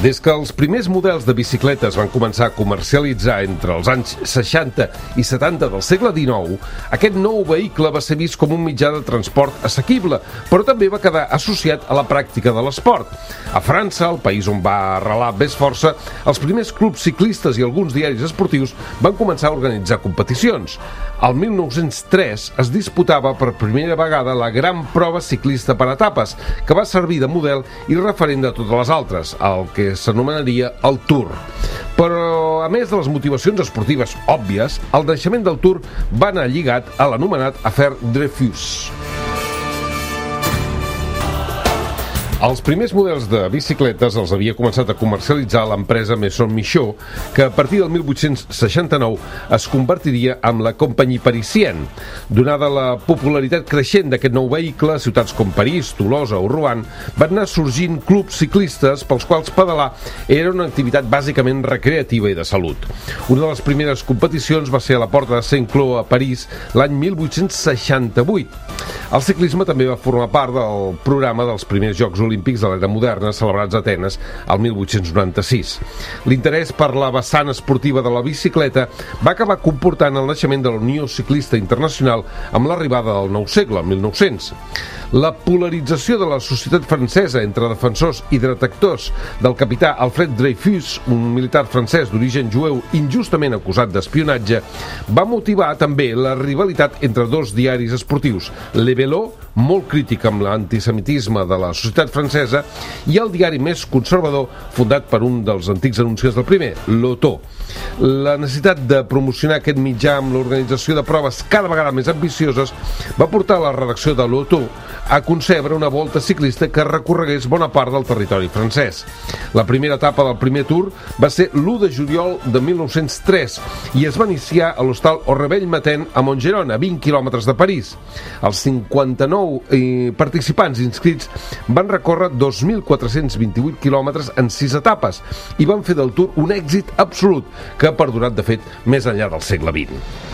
Des que els primers models de bicicletes van començar a comercialitzar entre els anys 60 i 70 del segle XIX, aquest nou vehicle va ser vist com un mitjà de transport assequible, però també va quedar associat a la pràctica de l'esport. A França, el país on va arrelar més força, els primers clubs ciclistes i alguns diaris esportius van començar a organitzar competicions. Al 1903 es disputava per primera vegada la gran prova ciclista per etapes, que va servir de model i referent de totes les altres, el que s'anomenaria el Tour. Però, a més de les motivacions esportives òbvies, el naixement del Tour va anar lligat a l'anomenat afer Dreyfus. Els primers models de bicicletes els havia començat a comercialitzar l'empresa Maison Michaud, que a partir del 1869 es convertiria en la Compagnie Parisienne. Donada la popularitat creixent d'aquest nou vehicle, ciutats com París, Tolosa o Rouen van anar sorgint clubs ciclistes pels quals pedalar era una activitat bàsicament recreativa i de salut. Una de les primeres competicions va ser a la porta de Saint-Cloud a París l'any 1868. El ciclisme també va formar part del programa dels primers Jocs Olímpics de l'era moderna celebrats a Atenes al 1896. L'interès per la vessant esportiva de la bicicleta va acabar comportant el naixement de la Unió Ciclista Internacional amb l'arribada del nou segle, el 1900. La polarització de la societat francesa entre defensors i detractors del capità Alfred Dreyfus, un militar francès d'origen jueu injustament acusat d'espionatge, va motivar també la rivalitat entre dos diaris esportius, Le Velo, molt crític amb l'antisemitisme de la societat francesa, i el diari més conservador, fundat per un dels antics anunciants del primer, l'Otó. La necessitat de promocionar aquest mitjà amb l'organització de proves cada vegada més ambicioses va portar a la redacció de l'Otó a concebre una volta ciclista que recorregués bona part del territori francès. La primera etapa del primer tour va ser l'1 de juliol de 1903 i es va iniciar a l'hostal Orrebell Maten a Montgeron, a 20 quilòmetres de París. Els 59 eh, participants inscrits van recórrer 2.428 quilòmetres en 6 etapes i van fer del Tour un èxit absolut que ha perdurat, de fet, més enllà del segle XX.